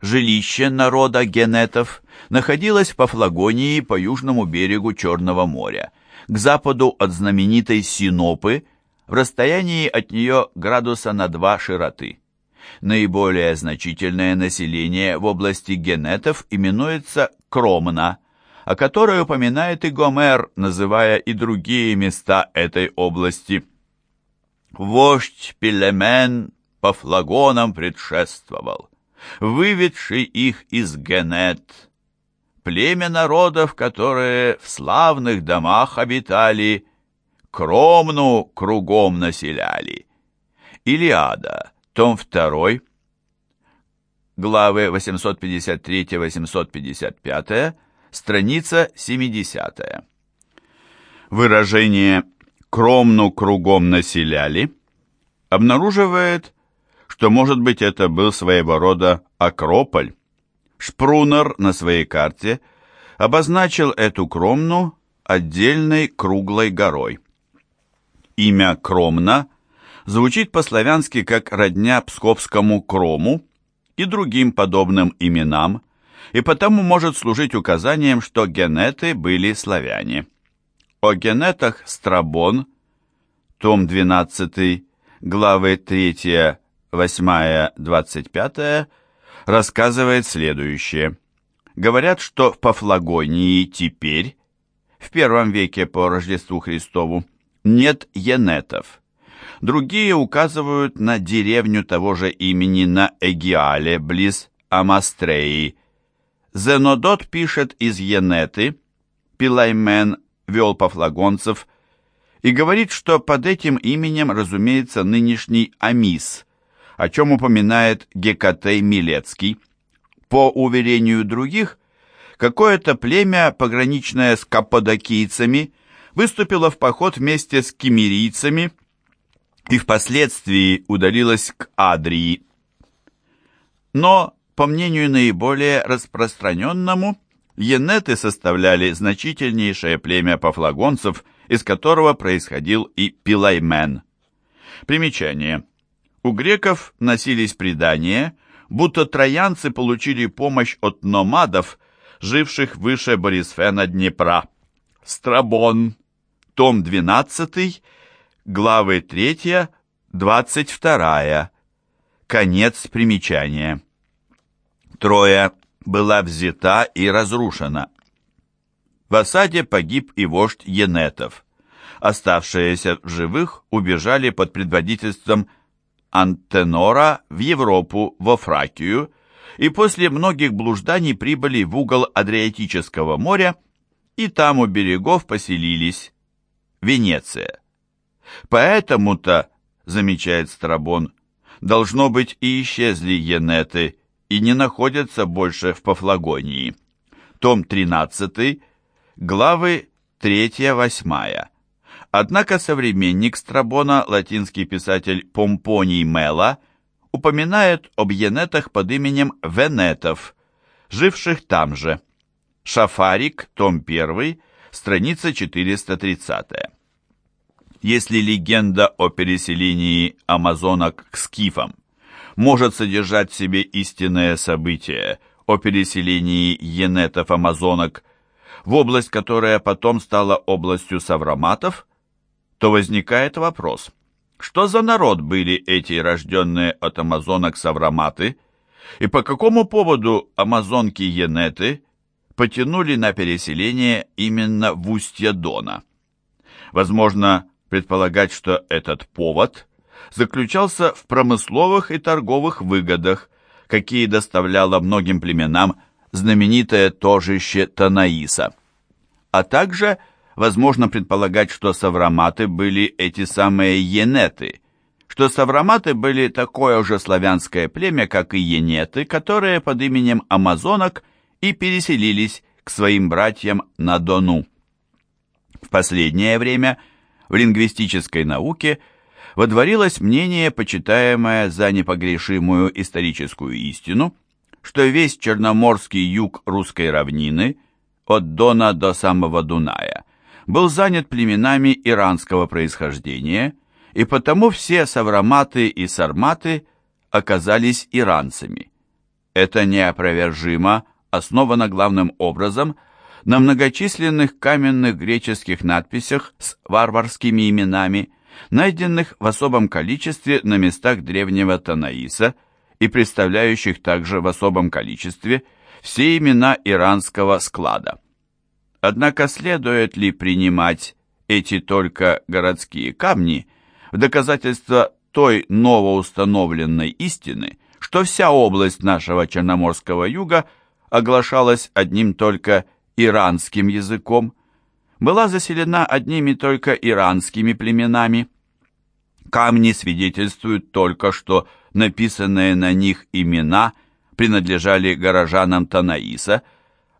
жилище народа генетов, находилось в Пафлагонии по южному берегу Черного моря, к западу от знаменитой Синопы, в расстоянии от нее градуса на два широты. Наиболее значительное население в области генетов именуется Кромна, о которой упоминает и Гомер, называя и другие места этой области. Вождь Пелемен по флагонам предшествовал, выведший их из Генет, племя народов, которые в славных домах обитали, Кромну кругом населяли. Илиада, том 2, главы 853-855, страница 70. Выражение «кромну кругом населяли» обнаруживает, что, может быть, это был своего рода Акрополь. Шпрунер на своей карте обозначил эту Кромну отдельной круглой горой. Имя Кромна звучит по-славянски как родня псковскому Крому и другим подобным именам, и потому может служить указанием, что генеты были славяне. О генетах Страбон, том 12, главы 3, 8, 25, рассказывает следующее. Говорят, что в Пафлагонии теперь, в первом веке по Рождеству Христову, нет енетов. Другие указывают на деревню того же имени на Эгиале, близ Амастреи, Зенодот пишет из Енеты, Пилаймен вел пафлагонцев, и говорит, что под этим именем разумеется нынешний Амис, о чем упоминает Гекатей Милецкий. По уверению других, какое-то племя, пограничное с каппадокийцами, выступило в поход вместе с кемерийцами и впоследствии удалилось к Адрии. Но по мнению наиболее распространенному, енеты составляли значительнейшее племя пафлагонцев, из которого происходил и Пилаймен. Примечание. У греков носились предания, будто троянцы получили помощь от номадов, живших выше Борисфена Днепра. Страбон, том 12, главы 3, 22. Конец примечания. Троя была взята и разрушена. В осаде погиб и вождь Енетов. Оставшиеся в живых убежали под предводительством Антенора в Европу, во Фракию, и после многих блужданий прибыли в угол Адриатического моря, и там у берегов поселились. Венеция. Поэтому-то, замечает Страбон, должно быть и исчезли енеты, и не находятся больше в Пафлагонии. Том 13, главы 3-8. Однако современник Страбона, латинский писатель Помпоний Мела, упоминает об енетах под именем Венетов, живших там же. Шафарик, том 1, страница 430. Если легенда о переселении амазонок к скифам может содержать в себе истинное событие о переселении енетов-амазонок в область, которая потом стала областью савроматов, то возникает вопрос, что за народ были эти рожденные от амазонок савроматы, и по какому поводу амазонки-енеты потянули на переселение именно в устье Дона? Возможно, предполагать, что этот повод заключался в промысловых и торговых выгодах, какие доставляло многим племенам знаменитое торжище Танаиса. А также возможно предполагать, что савраматы были эти самые енеты, что савраматы были такое же славянское племя, как и енеты, которые под именем амазонок и переселились к своим братьям на Дону. В последнее время в лингвистической науке – водворилось мнение, почитаемое за непогрешимую историческую истину, что весь черноморский юг русской равнины, от Дона до самого Дуная, был занят племенами иранского происхождения, и потому все савраматы и сарматы оказались иранцами. Это неопровержимо основано главным образом на многочисленных каменных греческих надписях с варварскими именами, найденных в особом количестве на местах древнего Танаиса и представляющих также в особом количестве все имена иранского склада. Однако следует ли принимать эти только городские камни в доказательство той новоустановленной истины, что вся область нашего Черноморского юга оглашалась одним только иранским языком, была заселена одними только иранскими племенами. Камни свидетельствуют только, что написанные на них имена принадлежали горожанам Танаиса,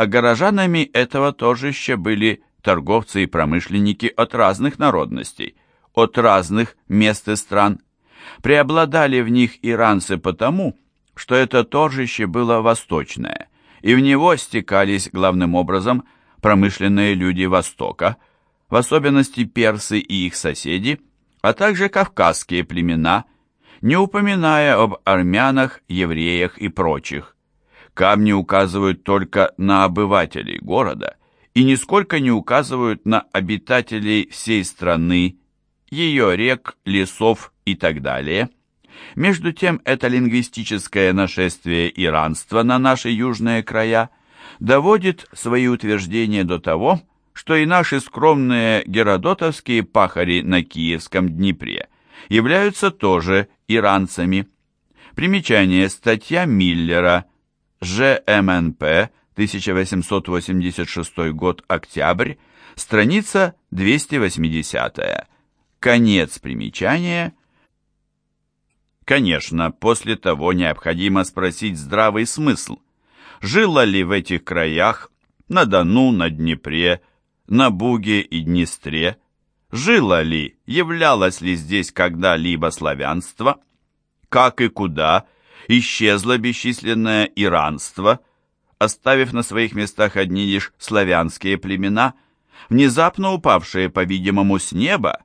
а горожанами этого торжища были торговцы и промышленники от разных народностей, от разных мест и стран. Преобладали в них иранцы потому, что это торжище было восточное, и в него стекались главным образом промышленные люди Востока, в особенности персы и их соседи, а также кавказские племена, не упоминая об армянах, евреях и прочих. Камни указывают только на обывателей города и нисколько не указывают на обитателей всей страны, ее рек, лесов и так далее. Между тем, это лингвистическое нашествие иранства на наши южные края доводит свои утверждения до того, что и наши скромные геродотовские пахари на Киевском Днепре являются тоже иранцами. Примечание статья Миллера, ЖМНП, 1886 год, октябрь, страница 280. Конец примечания. Конечно, после того необходимо спросить здравый смысл. Жило ли в этих краях, на Дону, на Днепре, на Буге и Днестре, жило ли, являлось ли здесь когда-либо славянство, как и куда исчезло бесчисленное иранство, оставив на своих местах одни лишь славянские племена, внезапно упавшие, по-видимому, с неба,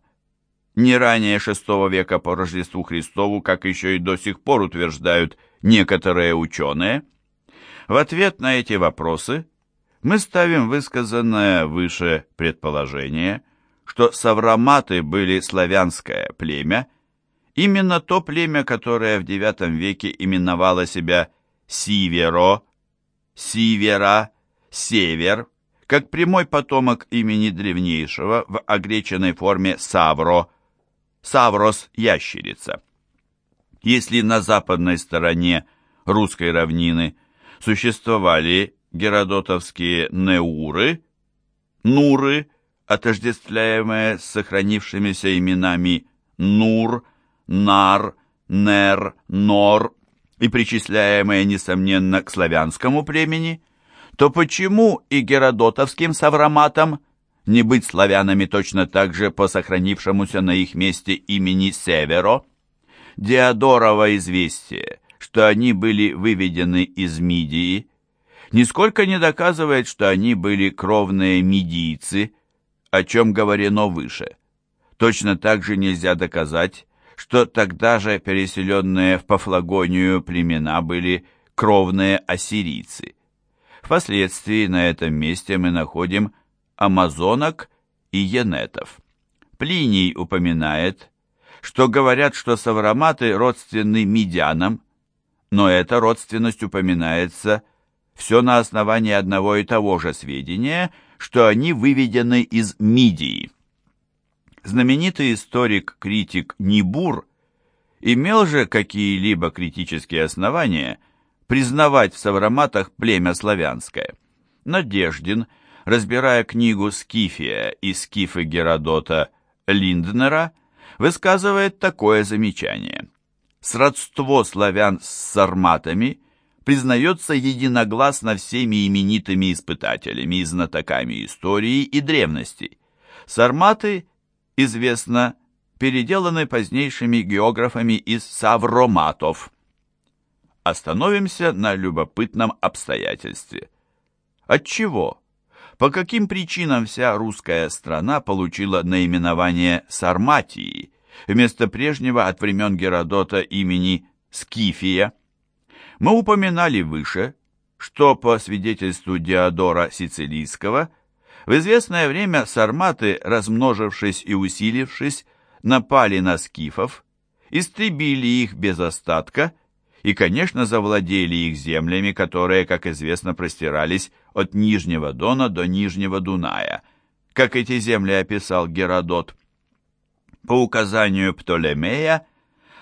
не ранее VI века по Рождеству Христову, как еще и до сих пор утверждают некоторые ученые. В ответ на эти вопросы мы ставим высказанное выше предположение, что савраматы были славянское племя, именно то племя, которое в IX веке именовало себя Сиверо, Сивера, Север, как прямой потомок имени древнейшего в огреченной форме Савро, Саврос – ящерица. Если на западной стороне русской равнины существовали геродотовские неуры, нуры, отождествляемые с сохранившимися именами Нур, Нар, Нер, Нор и причисляемые, несомненно, к славянскому племени, то почему и геродотовским савраматам не быть славянами точно так же по сохранившемуся на их месте имени Северо. Диодорово известие, что они были выведены из Мидии, нисколько не доказывает, что они были кровные мидийцы, о чем говорено выше. Точно так же нельзя доказать, что тогда же переселенные в Пафлагонию племена были кровные ассирийцы. Впоследствии на этом месте мы находим амазонок и енетов. Плиний упоминает, что говорят, что савраматы родственны медянам, но эта родственность упоминается все на основании одного и того же сведения, что они выведены из Мидии. Знаменитый историк-критик Нибур имел же какие-либо критические основания признавать в савраматах племя славянское. Надеждин – разбирая книгу «Скифия» и «Скифы Геродота» Линднера, высказывает такое замечание. Сродство славян с сарматами признается единогласно всеми именитыми испытателями и знатоками истории и древности. Сарматы, известно, переделаны позднейшими географами из савроматов. Остановимся на любопытном обстоятельстве. Отчего? по каким причинам вся русская страна получила наименование Сарматии вместо прежнего от времен Геродота имени Скифия. Мы упоминали выше, что по свидетельству Диодора Сицилийского, в известное время сарматы, размножившись и усилившись, напали на скифов, истребили их без остатка и, конечно, завладели их землями, которые, как известно, простирались от Нижнего Дона до Нижнего Дуная, как эти земли описал Геродот. По указанию Птолемея,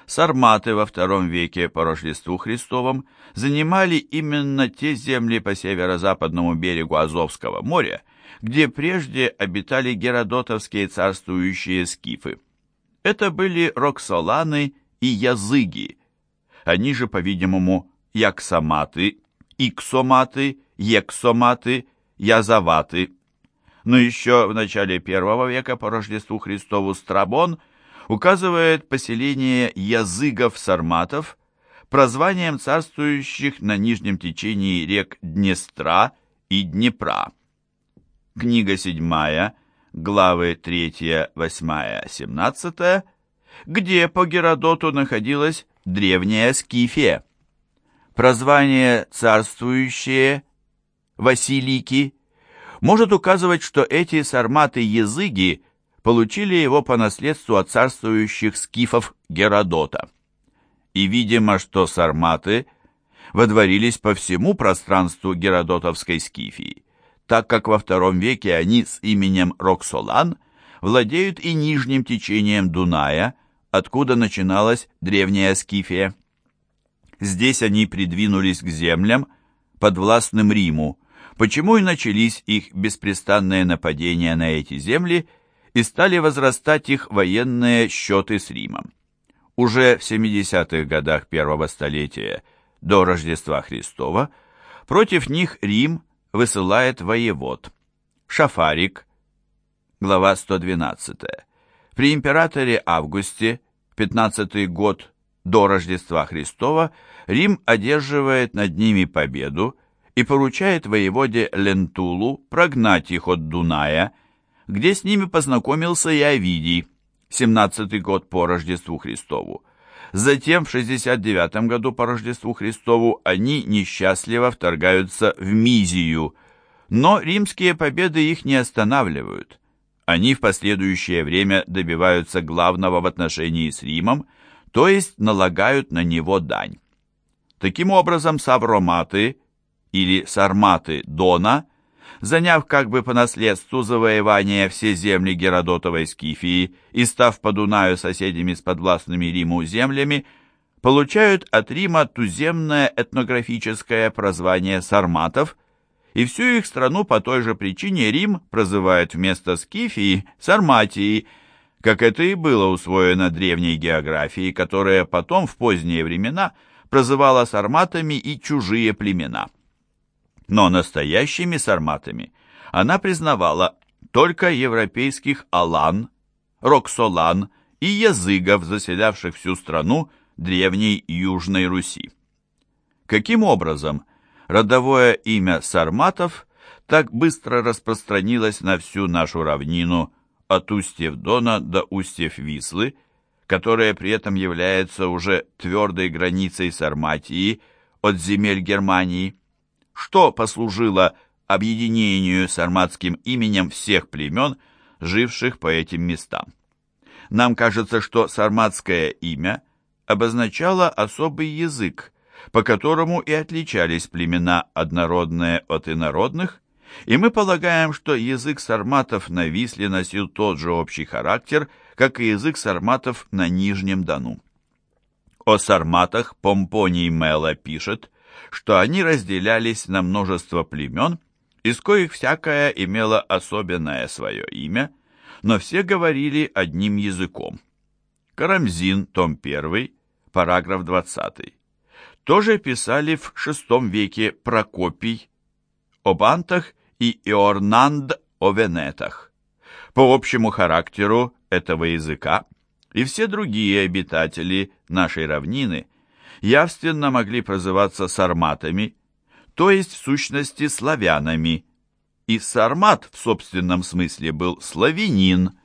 сарматы во II веке по Рождеству Христовом занимали именно те земли по северо-западному берегу Азовского моря, где прежде обитали геродотовские царствующие скифы. Это были роксоланы и языги. Они же, по-видимому, яксоматы, иксоматы, ексоматы, язаваты. Но еще в начале первого века по Рождеству Христову Страбон указывает поселение языгов-сарматов прозванием царствующих на нижнем течении рек Днестра и Днепра. Книга седьмая главы 3, 8, 17, где по Геродоту находилась древняя Скифия. Прозвание «царствующие» Василики может указывать, что эти сарматы-языги получили его по наследству от царствующих скифов Геродота. И видимо, что сарматы водворились по всему пространству Геродотовской Скифии так как во втором веке они с именем Роксолан владеют и нижним течением Дуная, откуда начиналась древняя Скифия. Здесь они придвинулись к землям, подвластным Риму, почему и начались их беспрестанные нападения на эти земли и стали возрастать их военные счеты с Римом. Уже в 70-х годах первого столетия до Рождества Христова против них Рим – высылает воевод. Шафарик, глава 112. При императоре Августе, 15 год до Рождества Христова, Рим одерживает над ними победу и поручает воеводе Лентулу прогнать их от Дуная, где с ними познакомился и Овидий, 17 год по Рождеству Христову. Затем в 69 году по Рождеству Христову они несчастливо вторгаются в Мизию, но римские победы их не останавливают. Они в последующее время добиваются главного в отношении с Римом, то есть налагают на него дань. Таким образом, савроматы или сарматы Дона, заняв как бы по наследству завоевания все земли Геродотовой Скифии и став по Дунаю соседями с подвластными Риму землями, получают от Рима туземное этнографическое прозвание сарматов, и всю их страну по той же причине Рим прозывает вместо Скифии Сарматией, как это и было усвоено древней географией, которая потом в поздние времена прозывала сарматами и чужие племена. Но настоящими сарматами она признавала только европейских алан, роксолан и языгов, заселявших всю страну древней Южной Руси. Каким образом родовое имя сарматов так быстро распространилось на всю нашу равнину от устьев Дона до устьев Вислы, которая при этом является уже твердой границей Сарматии от земель Германии, что послужило объединению сарматским именем всех племен, живших по этим местам. Нам кажется, что сарматское имя обозначало особый язык, по которому и отличались племена однородные от инородных, и мы полагаем, что язык сарматов на Висле носил тот же общий характер, как и язык сарматов на Нижнем Дону. О сарматах Помпоний Мела пишет, что они разделялись на множество племен, из коих всякое имело особенное свое имя, но все говорили одним языком. Карамзин, том 1, параграф 20 тоже писали в VI веке Прокопий об антах и Иорнанд о венетах. По общему характеру этого языка и все другие обитатели нашей равнины явственно могли прозываться сарматами, то есть в сущности славянами, и сармат в собственном смысле был славянин,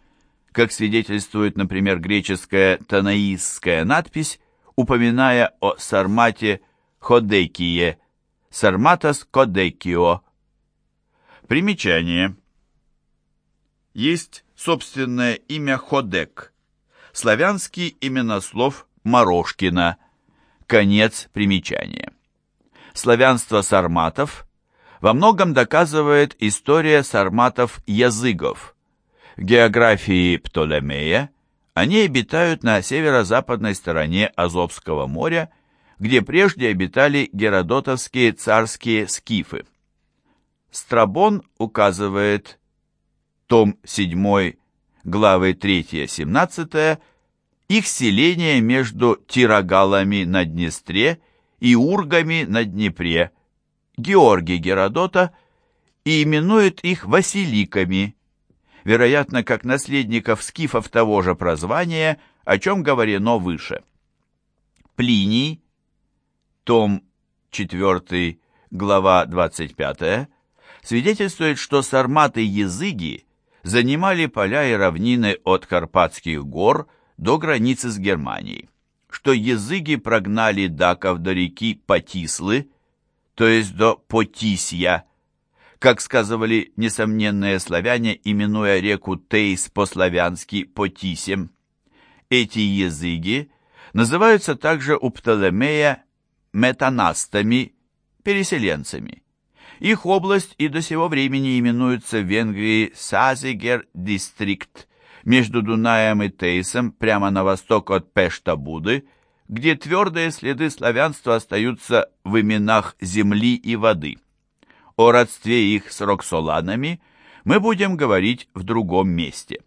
как свидетельствует, например, греческая танаистская надпись упоминая о Сармате ходекие, сарматос кодекио. Примечание. Есть собственное имя Ходек, славянский именослов Морошкина, конец примечания. Славянство сарматов во многом доказывает история сарматов-языгов. В географии Птолемея они обитают на северо-западной стороне Азовского моря, где прежде обитали геродотовские царские скифы. Страбон указывает, том 7, главы 3-17, их селение между Тирагалами на Днестре и Ургами на Днепре, Георгий Геродота, и именует их Василиками, вероятно, как наследников скифов того же прозвания, о чем говорено выше. Плиний, том 4, глава 25, свидетельствует, что сарматы-языги занимали поля и равнины от Карпатских гор до границы с Германией, что языги прогнали даков до реки Потислы, то есть до Потисья, как сказывали несомненные славяне, именуя реку Тейс по-славянски Потисем. Эти языги называются также у Птолемея метанастами, переселенцами. Их область и до сего времени именуется в Венгрии Сазигер-дистрикт, между Дунаем и Тейсом, прямо на восток от Пешта-Буды, где твердые следы славянства остаются в именах земли и воды. О родстве их с роксоланами мы будем говорить в другом месте.